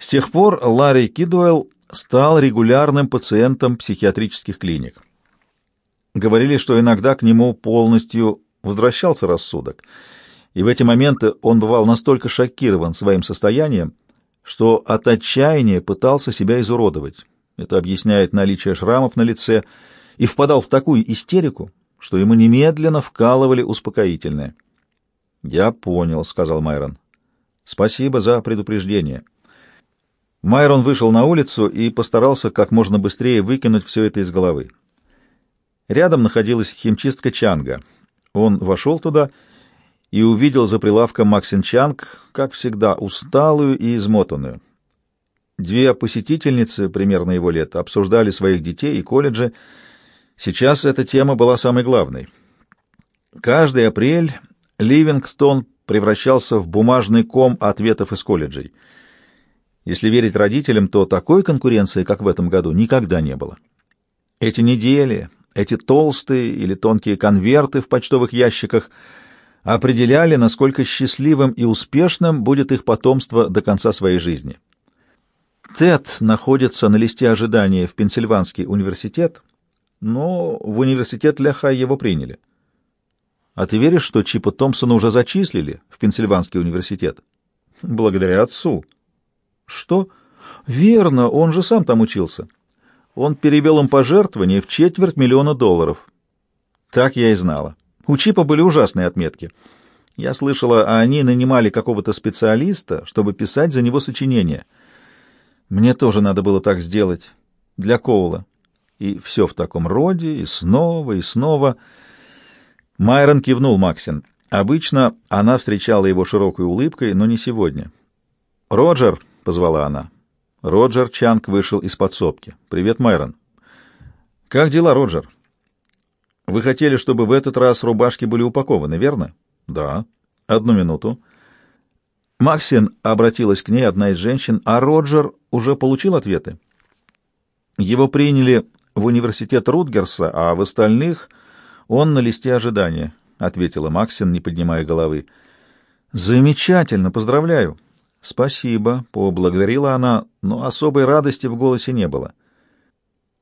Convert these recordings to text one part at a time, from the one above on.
С тех пор Ларри Кидуэлл стал регулярным пациентом психиатрических клиник. Говорили, что иногда к нему полностью возвращался рассудок, и в эти моменты он бывал настолько шокирован своим состоянием, что от отчаяния пытался себя изуродовать. Это объясняет наличие шрамов на лице, и впадал в такую истерику, что ему немедленно вкалывали успокоительное. «Я понял», — сказал Майрон. «Спасибо за предупреждение». Майрон вышел на улицу и постарался как можно быстрее выкинуть все это из головы. Рядом находилась химчистка Чанга. Он вошел туда и увидел за прилавком Максин Чанг, как всегда, усталую и измотанную. Две посетительницы, примерно его лет, обсуждали своих детей и колледжи. Сейчас эта тема была самой главной. Каждый апрель Ливингстон превращался в бумажный ком ответов из колледжей — если верить родителям, то такой конкуренции, как в этом году, никогда не было. Эти недели, эти толстые или тонкие конверты в почтовых ящиках определяли, насколько счастливым и успешным будет их потомство до конца своей жизни. Тед находится на листе ожидания в Пенсильванский университет, но в университет Ляхай его приняли. А ты веришь, что Чипа Томпсона уже зачислили в Пенсильванский университет? Благодаря отцу. Что? Верно, он же сам там учился. Он перевел им пожертвование в четверть миллиона долларов. Так я и знала. У Чипа были ужасные отметки. Я слышала, а они нанимали какого-то специалиста, чтобы писать за него сочинения. Мне тоже надо было так сделать. Для Коула. И все в таком роде, и снова, и снова. Майрон кивнул Максин. Обычно она встречала его широкой улыбкой, но не сегодня. «Роджер!» — позвала она. Роджер Чанг вышел из подсобки. «Привет, Майрон». «Как дела, Роджер?» «Вы хотели, чтобы в этот раз рубашки были упакованы, верно?» «Да». «Одну минуту». Максин обратилась к ней, одна из женщин, а Роджер уже получил ответы. Его приняли в университет Рутгерса, а в остальных он на листе ожидания, — ответила Максин, не поднимая головы. — Замечательно, поздравляю. «Спасибо», — поблагодарила она, но особой радости в голосе не было.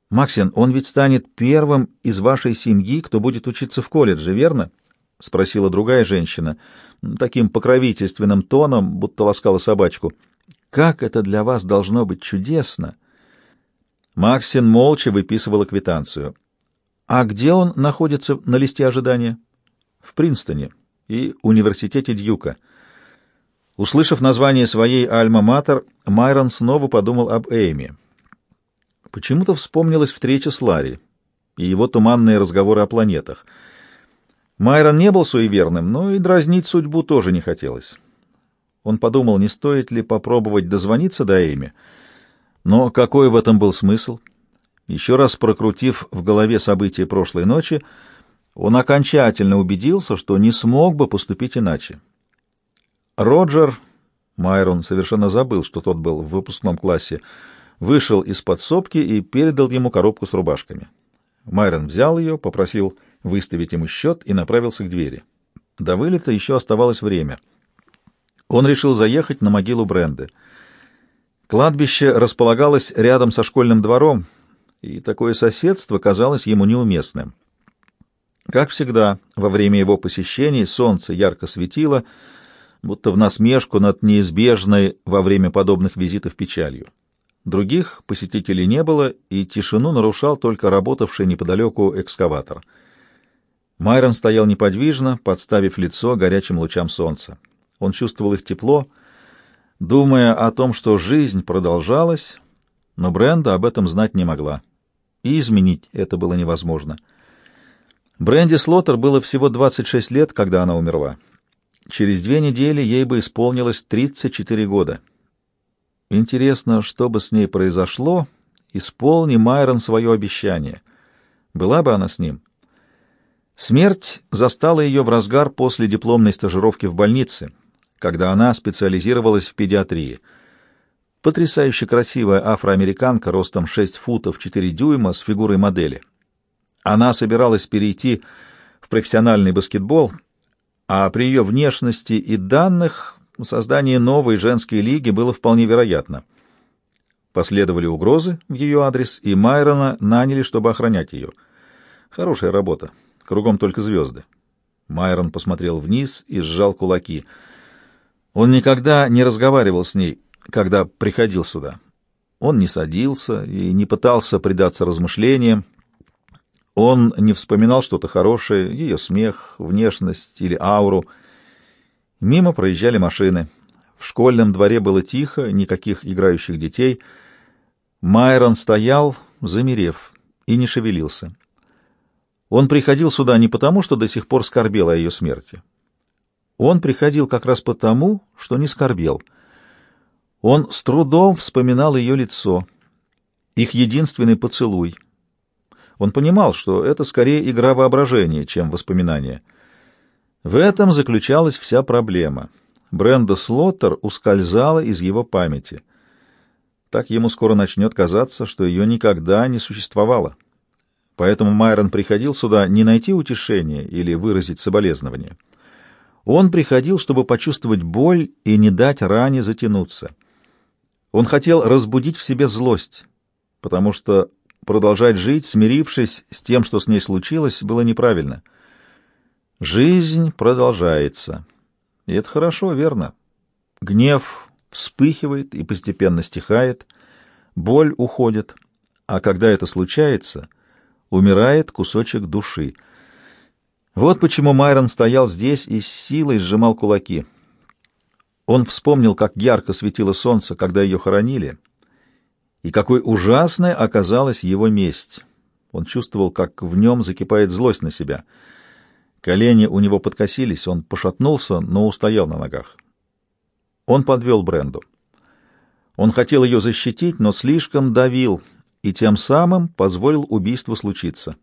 «Максин, он ведь станет первым из вашей семьи, кто будет учиться в колледже, верно?» — спросила другая женщина, таким покровительственным тоном, будто ласкала собачку. «Как это для вас должно быть чудесно!» Максин молча выписывала квитанцию. «А где он находится на листе ожидания?» «В Принстоне и университете Дьюка». Услышав название своей «Альма-Матер», Майрон снова подумал об Эйме. Почему-то вспомнилась встреча с Ларри и его туманные разговоры о планетах. Майрон не был суеверным, но и дразнить судьбу тоже не хотелось. Он подумал, не стоит ли попробовать дозвониться до Эйми, но какой в этом был смысл? Еще раз прокрутив в голове события прошлой ночи, он окончательно убедился, что не смог бы поступить иначе. Роджер, Майрон совершенно забыл, что тот был в выпускном классе, вышел из подсобки и передал ему коробку с рубашками. Майрон взял ее, попросил выставить ему счет и направился к двери. До вылета еще оставалось время. Он решил заехать на могилу Бренды. Кладбище располагалось рядом со школьным двором, и такое соседство казалось ему неуместным. Как всегда, во время его посещений солнце ярко светило, будто в насмешку над неизбежной во время подобных визитов печалью. Других посетителей не было, и тишину нарушал только работавший неподалеку экскаватор. Майрон стоял неподвижно, подставив лицо горячим лучам солнца. Он чувствовал их тепло, думая о том, что жизнь продолжалась, но Бренда об этом знать не могла. И изменить это было невозможно. Бренди Слоттер было всего 26 лет, когда она умерла. Через две недели ей бы исполнилось 34 года. Интересно, что бы с ней произошло, исполни Майрон свое обещание. Была бы она с ним? Смерть застала ее в разгар после дипломной стажировки в больнице, когда она специализировалась в педиатрии. Потрясающе красивая афроамериканка ростом 6 футов 4 дюйма с фигурой модели. Она собиралась перейти в профессиональный баскетбол — а при ее внешности и данных создание новой женской лиги было вполне вероятно. Последовали угрозы в ее адрес, и Майрона наняли, чтобы охранять ее. Хорошая работа. Кругом только звезды. Майрон посмотрел вниз и сжал кулаки. Он никогда не разговаривал с ней, когда приходил сюда. Он не садился и не пытался предаться размышлениям. Он не вспоминал что-то хорошее, ее смех, внешность или ауру. Мимо проезжали машины. В школьном дворе было тихо, никаких играющих детей. Майрон стоял, замерев, и не шевелился. Он приходил сюда не потому, что до сих пор скорбел о ее смерти. Он приходил как раз потому, что не скорбел — он с трудом вспоминал ее лицо, их единственный поцелуй. Он понимал, что это скорее игра воображения, чем воспоминание. В этом заключалась вся проблема. Бренда Слоттер ускользала из его памяти. Так ему скоро начнет казаться, что ее никогда не существовало. Поэтому Майрон приходил сюда не найти утешения или выразить соболезнования. Он приходил, чтобы почувствовать боль и не дать ране затянуться. Он хотел разбудить в себе злость, потому что продолжать жить, смирившись с тем, что с ней случилось, было неправильно. Жизнь продолжается. И это хорошо, верно. Гнев вспыхивает и постепенно стихает, боль уходит, а когда это случается, умирает кусочек души. Вот почему Майрон стоял здесь и с силой сжимал кулаки — он вспомнил, как ярко светило солнце, когда ее хоронили, и какой ужасной оказалась его месть. Он чувствовал, как в нем закипает злость на себя. Колени у него подкосились, он пошатнулся, но устоял на ногах. Он подвел Бренду. Он хотел ее защитить, но слишком давил, и тем самым позволил убийству случиться.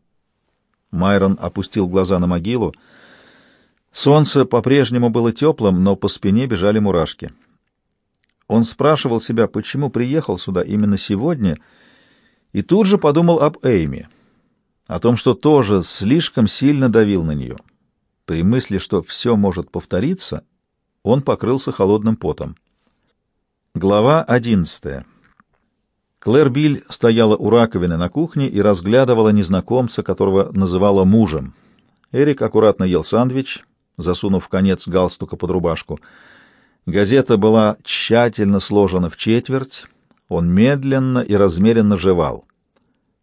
Майрон опустил глаза на могилу. Солнце по-прежнему было теплым, но по спине бежали мурашки. Он спрашивал себя, почему приехал сюда именно сегодня, и тут же подумал об Эйме, о том, что тоже слишком сильно давил на нее. При мысли, что все может повториться, он покрылся холодным потом. Глава одиннадцатая. Клэр Биль стояла у раковины на кухне и разглядывала незнакомца, которого называла мужем. Эрик аккуратно ел сандвич — засунув конец галстука под рубашку. Газета была тщательно сложена в четверть, он медленно и размеренно жевал.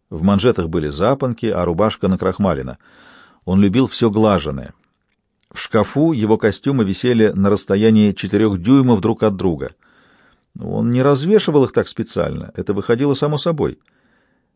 В манжетах были запонки, а рубашка накрахмалена. Он любил все глаженное. В шкафу его костюмы висели на расстоянии четырех дюймов друг от друга. Он не развешивал их так специально, это выходило само собой —